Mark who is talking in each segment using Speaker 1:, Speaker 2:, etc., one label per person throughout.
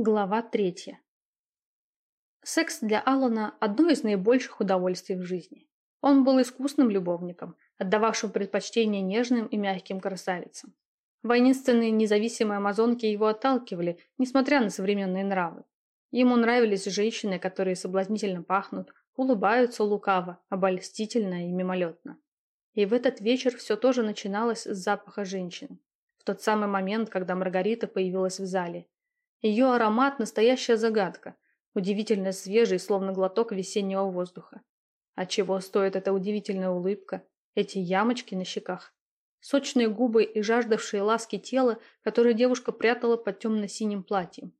Speaker 1: Глава третья. Секс для Алана – одно из наибольших удовольствий в жизни. Он был искусным любовником, отдававшим предпочтение нежным и мягким красавицам. Воинственные независимые амазонки его отталкивали, несмотря на современные нравы. Ему нравились женщины, которые соблазнительно пахнут, улыбаются лукаво, обольстительно и мимолетно. И в этот вечер все тоже начиналось с запаха женщины. В тот самый момент, когда Маргарита появилась в зале – ее аромат – настоящая загадка, удивительно свежий, словно глоток весеннего воздуха. А чего стоит эта удивительная улыбка, эти ямочки на щеках, сочные губы и жаждавшие ласки тела, которые девушка прятала под темно-синим платьем.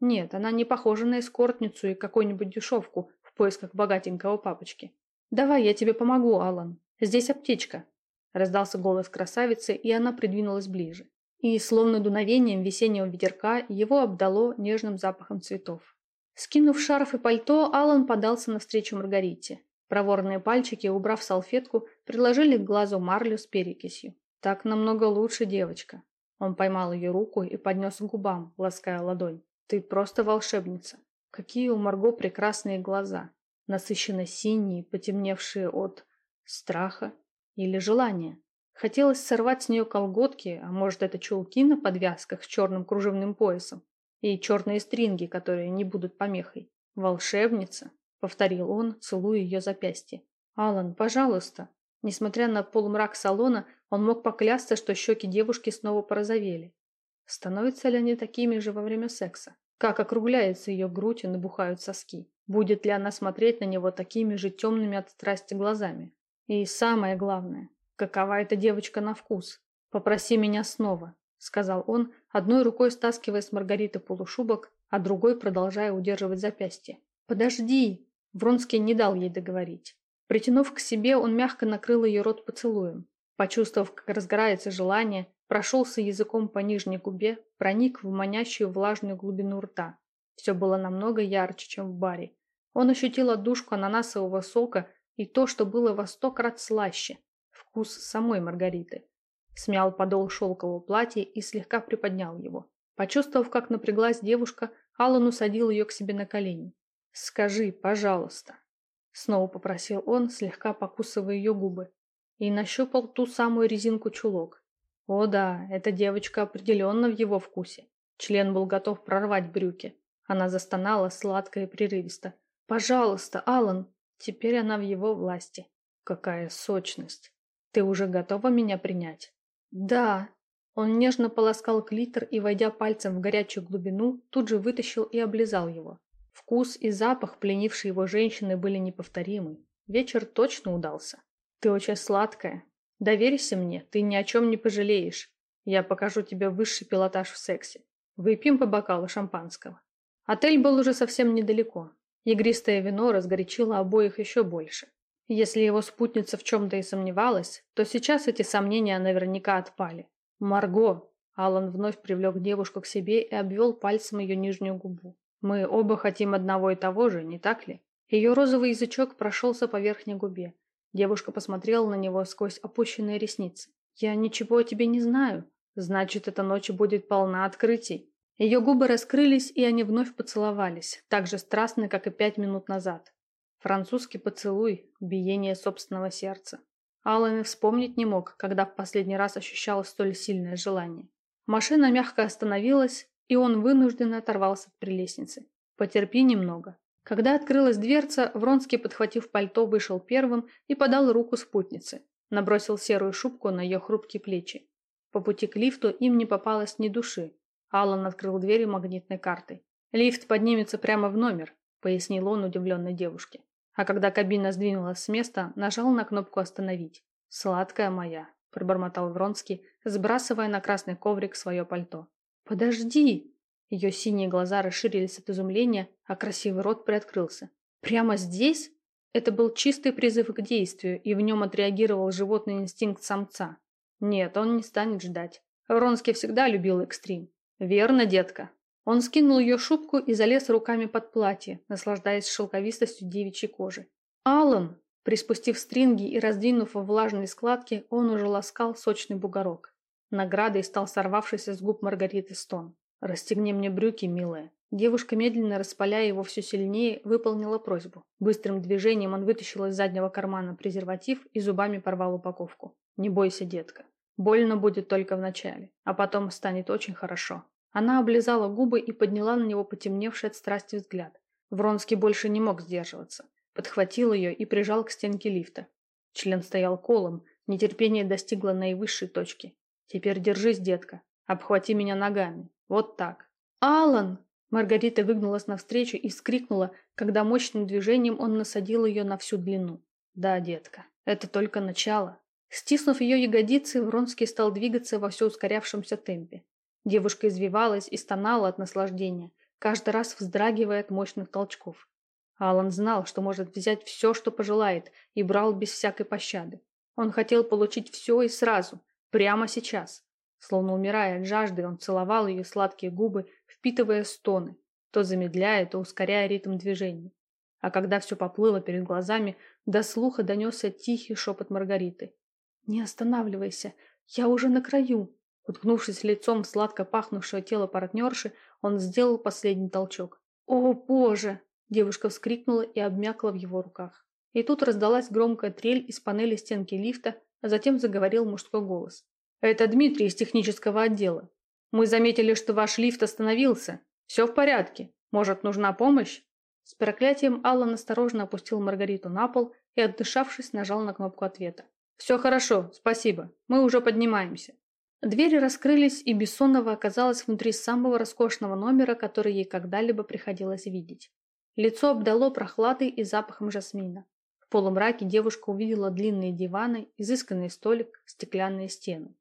Speaker 1: Нет, она не похожа на эскортницу и какую-нибудь дешевку в поисках богатенького папочки. «Давай, я тебе помогу, Алан. Здесь аптечка», – раздался голос красавицы, и она придвинулась ближе и, словно дуновением весеннего ветерка, его обдало нежным запахом цветов. Скинув шарф и пальто, Алан подался навстречу Маргарите. Проворные пальчики, убрав салфетку, приложили к глазу марлю с перекисью. «Так намного лучше, девочка». Он поймал ее руку и поднес к губам, лаская ладонь. «Ты просто волшебница. Какие у Марго прекрасные глаза. Насыщенно синие, потемневшие от страха или желания. Хотелось сорвать с нее колготки, а может это чулки на подвязках с черным кружевным поясом и черные стринги, которые не будут помехой. «Волшебница», — повторил он, целуя ее запястье. «Алан, пожалуйста». Несмотря на полумрак салона, он мог поклясться, что щеки девушки снова порозовели. Становятся ли они такими же во время секса? Как округляется ее грудь и набухают соски? Будет ли она смотреть на него такими же темными от страсти глазами? И самое главное, какова эта девочка на вкус. Попроси меня снова, сказал он, одной рукой стаскивая с Маргариты полушубок, а другой продолжая удерживать запястье. Подожди! Вронский не дал ей договорить. Притянув к себе, он мягко накрыл ее рот поцелуем. Почувствовав, как разгорается желание, прошелся языком по нижней губе, проник в манящую влажную глубину рта. Все было намного ярче, чем в баре. Он ощутил отдушку ананасового сока и то, что было во сто крат слаще, вкус самой Маргариты. Смял подол шелкового платья и слегка приподнял его. Почувствовав, как напряглась девушка, Аллан усадил ее к себе на колени. «Скажи, пожалуйста», — снова попросил он, слегка покусывая ее губы, и нащупал ту самую резинку чулок. О да, эта девочка определенно в его вкусе. Член был готов прорвать брюки. Она застонала сладко и прерывисто. «Пожалуйста, Аллан!» Теперь она в его власти. Какая сочность! Ты уже готова меня принять? Да. Он нежно полоскал клитор и, войдя пальцем в горячую глубину, тут же вытащил и облизал его. Вкус и запах пленившей его женщины были неповторимы. Вечер точно удался. Ты очень сладкая. Доверься мне, ты ни о чем не пожалеешь. Я покажу тебе высший пилотаж в сексе. Выпьем по бокалу шампанского. Отель был уже совсем недалеко. Игристое вино разгорячило обоих еще больше. Если его спутница в чем-то и сомневалась, то сейчас эти сомнения наверняка отпали. «Марго!» Алан вновь привлек девушку к себе и обвел пальцем ее нижнюю губу. «Мы оба хотим одного и того же, не так ли?» Ее розовый язычок прошелся по верхней губе. Девушка посмотрела на него сквозь опущенные ресницы. «Я ничего о тебе не знаю. Значит, эта ночь будет полна открытий». Ее губы раскрылись, и они вновь поцеловались, так же страстно, как и пять минут назад. Французский поцелуй, биение собственного сердца. Аллан и вспомнить не мог, когда в последний раз ощущал столь сильное желание. Машина мягко остановилась, и он вынужденно оторвался от прилестницы. «Потерпи немного». Когда открылась дверца, Вронский, подхватив пальто, вышел первым и подал руку спутнице. Набросил серую шубку на ее хрупкие плечи. По пути к лифту им не попалось ни души. Аллан открыл двери магнитной картой. «Лифт поднимется прямо в номер», — пояснил он удивленной девушке а когда кабина сдвинулась с места, нажал на кнопку «Остановить». «Сладкая моя», – пробормотал Вронский, сбрасывая на красный коврик свое пальто. «Подожди!» Ее синие глаза расширились от изумления, а красивый рот приоткрылся. «Прямо здесь?» Это был чистый призыв к действию, и в нем отреагировал животный инстинкт самца. Нет, он не станет ждать. Вронский всегда любил экстрим. «Верно, детка», он скинул ее шубку и залез руками под платье, наслаждаясь шелковистостью девичьей кожи. «Аллан!» Приспустив стринги и раздвинув влажные складки, он уже ласкал сочный бугорок. Наградой стал сорвавшийся с губ Маргариты стон. «Расстегни мне брюки, милая. Девушка, медленно распаляя его все сильнее, выполнила просьбу. Быстрым движением он вытащил из заднего кармана презерватив и зубами порвал упаковку. «Не бойся, детка. Больно будет только вначале, а потом станет очень хорошо». Она облизала губы и подняла на него потемневший от страсти взгляд. Вронский больше не мог сдерживаться. Подхватил ее и прижал к стенке лифта. Член стоял колом, нетерпение достигло наивысшей точки. «Теперь держись, детка. Обхвати меня ногами. Вот так». «Алан!» Маргарита выгнулась навстречу и вскрикнула, когда мощным движением он насадил ее на всю длину. «Да, детка, это только начало». Стиснув ее ягодицы, Вронский стал двигаться во все ускорявшемся темпе. Девушка извивалась и стонала от наслаждения, каждый раз вздрагивая от мощных толчков. Алан знал, что может взять все, что пожелает, и брал без всякой пощады. Он хотел получить все и сразу, прямо сейчас. Словно умирая от жажды, он целовал ее сладкие губы, впитывая стоны, то замедляя, то ускоряя ритм движений. А когда все поплыло перед глазами, до слуха донесся тихий шепот Маргариты. «Не останавливайся, я уже на краю!» Уткнувшись лицом в сладко пахнувшее тело партнерши, он сделал последний толчок. «О, Боже!» Девушка вскрикнула и обмякла в его руках. И тут раздалась громкая трель из панели стенки лифта, а затем заговорил мужской голос. «Это Дмитрий из технического отдела. Мы заметили, что ваш лифт остановился. Все в порядке. Может, нужна помощь?» С проклятием Аллан осторожно опустил Маргариту на пол и, отдышавшись, нажал на кнопку ответа. «Все хорошо, спасибо. Мы уже поднимаемся». Двери раскрылись, и Бессонова оказалась внутри самого роскошного номера, который ей когда-либо приходилось видеть. Лицо обдало прохладой и запахом жасмина. В полумраке девушка увидела длинные диваны, изысканный столик, стеклянные стены.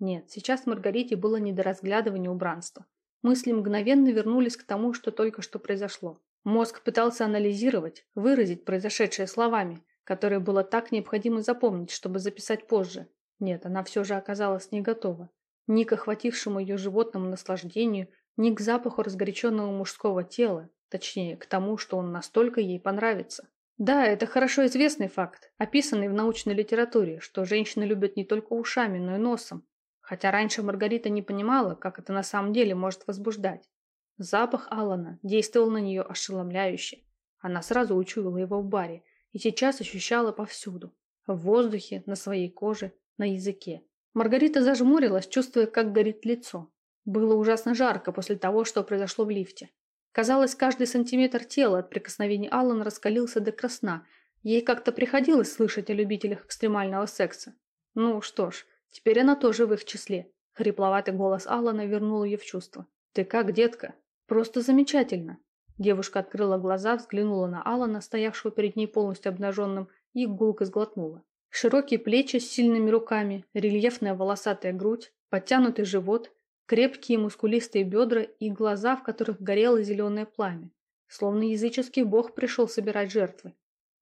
Speaker 1: Нет, сейчас Маргарите было не до разглядывания убранства. Мысли мгновенно вернулись к тому, что только что произошло. Мозг пытался анализировать, выразить произошедшее словами, которые было так необходимо запомнить, чтобы записать позже. Нет, она все же оказалась не готова. Ни к охватившему ее животному наслаждению, ни к запаху разгоряченного мужского тела, точнее, к тому, что он настолько ей понравится. Да, это хорошо известный факт, описанный в научной литературе, что женщины любят не только ушами, но и носом. Хотя раньше Маргарита не понимала, как это на самом деле может возбуждать. Запах Алана действовал на нее ошеломляюще. Она сразу учуяла его в баре и сейчас ощущала повсюду. В воздухе, на своей коже, на языке. Маргарита зажмурилась, чувствуя, как горит лицо. Было ужасно жарко после того, что произошло в лифте. Казалось, каждый сантиметр тела от прикосновений Аллана раскалился до красна. Ей как-то приходилось слышать о любителях экстремального секса. Ну что ж, Теперь она тоже в их числе. Хрипловатый голос Алана вернул ее в чувство. «Ты как, детка?» «Просто замечательно!» Девушка открыла глаза, взглянула на Алана, стоявшего перед ней полностью обнаженным, и гулко сглотнула. Широкие плечи с сильными руками, рельефная волосатая грудь, подтянутый живот, крепкие мускулистые бедра и глаза, в которых горело зеленое пламя. Словно языческий бог пришел собирать жертвы.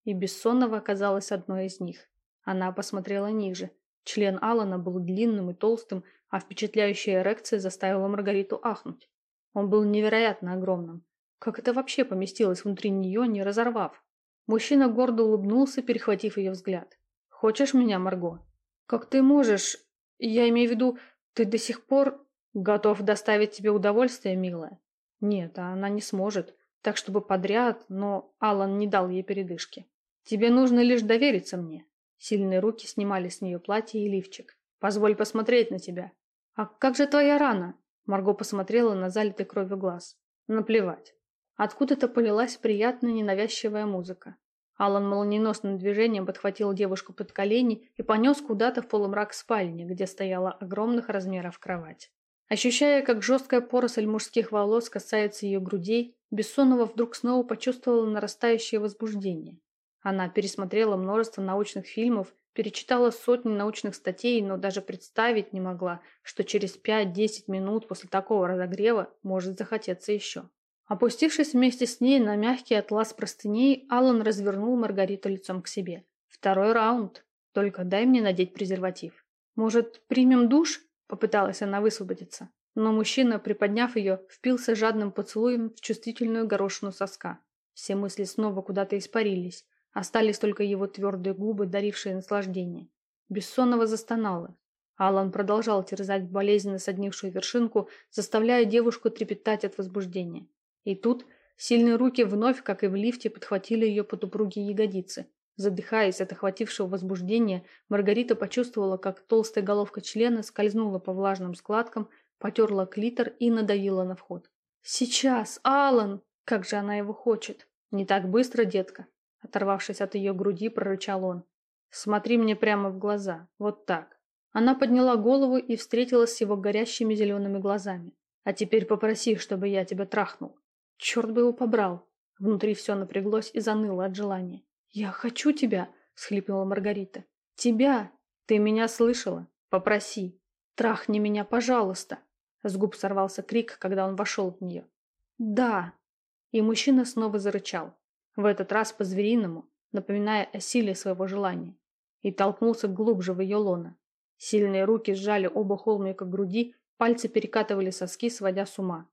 Speaker 1: И Бессонова оказалась одной из них. Она посмотрела ниже – Член Алана был длинным и толстым, а впечатляющая эрекция заставила Маргариту ахнуть. Он был невероятно огромным. Как это вообще поместилось внутри нее, не разорвав? Мужчина гордо улыбнулся, перехватив ее взгляд. «Хочешь меня, Марго?» «Как ты можешь? Я имею в виду, ты до сих пор готов доставить тебе удовольствие, милая?» «Нет, она не сможет. Так, чтобы подряд, но Алан не дал ей передышки. Тебе нужно лишь довериться мне. Сильные руки снимали с нее платье и лифчик. «Позволь посмотреть на тебя». «А как же твоя рана?» Марго посмотрела на залитый кровью глаз. «Наплевать». Откуда-то полилась приятная ненавязчивая музыка. Алан молниеносным движением подхватил девушку под колени и понес куда-то в полумрак спальни, где стояла огромных размеров кровать. Ощущая, как жесткая поросль мужских волос касается ее грудей, Бессонова вдруг снова почувствовала нарастающее возбуждение. Она пересмотрела множество научных фильмов, перечитала сотни научных статей, но даже представить не могла, что через 5-10 минут после такого разогрева может захотеться еще. Опустившись вместе с ней на мягкий атлас простыней, Аллан развернул Маргариту лицом к себе. «Второй раунд. Только дай мне надеть презерватив». «Может, примем душ?» – попыталась она высвободиться. Но мужчина, приподняв ее, впился жадным поцелуем в чувствительную горошину соска. Все мысли снова куда-то испарились. Остались только его твердые губы, дарившие наслаждение. Бессонного застонала. Алан продолжал терзать болезненно соднившую вершинку, заставляя девушку трепетать от возбуждения. И тут сильные руки вновь, как и в лифте, подхватили ее под упругие ягодицы. Задыхаясь от охватившего возбуждения, Маргарита почувствовала, как толстая головка члена скользнула по влажным складкам, потерла клитор и надавила на вход. «Сейчас, Алан! Как же она его хочет!» «Не так быстро, детка!» Оторвавшись от ее груди, прорычал он. «Смотри мне прямо в глаза. Вот так». Она подняла голову и встретилась с его горящими зелеными глазами. «А теперь попроси, чтобы я тебя трахнул». Черт бы его побрал. Внутри все напряглось и заныло от желания. «Я хочу тебя!» – схлипнула Маргарита. «Тебя! Ты меня слышала? Попроси! Трахни меня, пожалуйста!» С губ сорвался крик, когда он вошел в нее. «Да!» И мужчина снова зарычал. В этот раз по-звериному, напоминая о силе своего желания. И толкнулся глубже в ее лоно. Сильные руки сжали оба холмика груди, пальцы перекатывали соски, сводя с ума.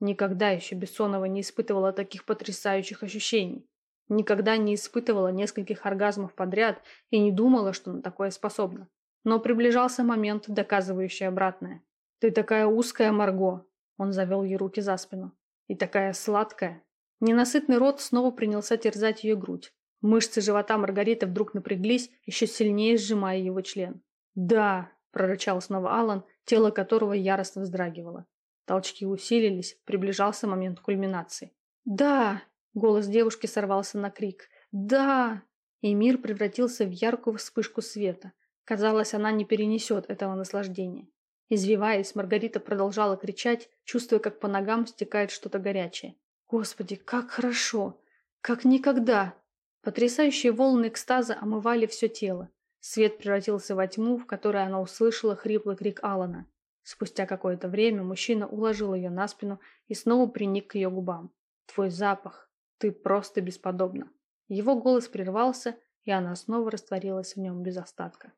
Speaker 1: Никогда еще Бессонова не испытывала таких потрясающих ощущений. Никогда не испытывала нескольких оргазмов подряд и не думала, что на такое способна. Но приближался момент, доказывающий обратное. «Ты такая узкая, Марго!» Он завел ей руки за спину. «И такая сладкая!» Ненасытный рот снова принялся терзать ее грудь. Мышцы живота Маргариты вдруг напряглись, еще сильнее сжимая его член. «Да!» – прорычал снова Алан, тело которого яростно вздрагивало. Толчки усилились, приближался момент кульминации. «Да!» Голос девушки сорвался на крик. «Да!» И мир превратился в яркую вспышку света. Казалось, она не перенесет этого наслаждения. Извиваясь, Маргарита продолжала кричать, чувствуя, как по ногам стекает что-то горячее. «Господи, как хорошо! Как никогда!» Потрясающие волны экстаза омывали все тело. Свет превратился во тьму, в которой она услышала хриплый крик Алана. Спустя какое-то время мужчина уложил ее на спину и снова приник к ее губам. «Твой запах, ты просто бесподобна. Его голос прервался, и она снова растворилась в нем без остатка.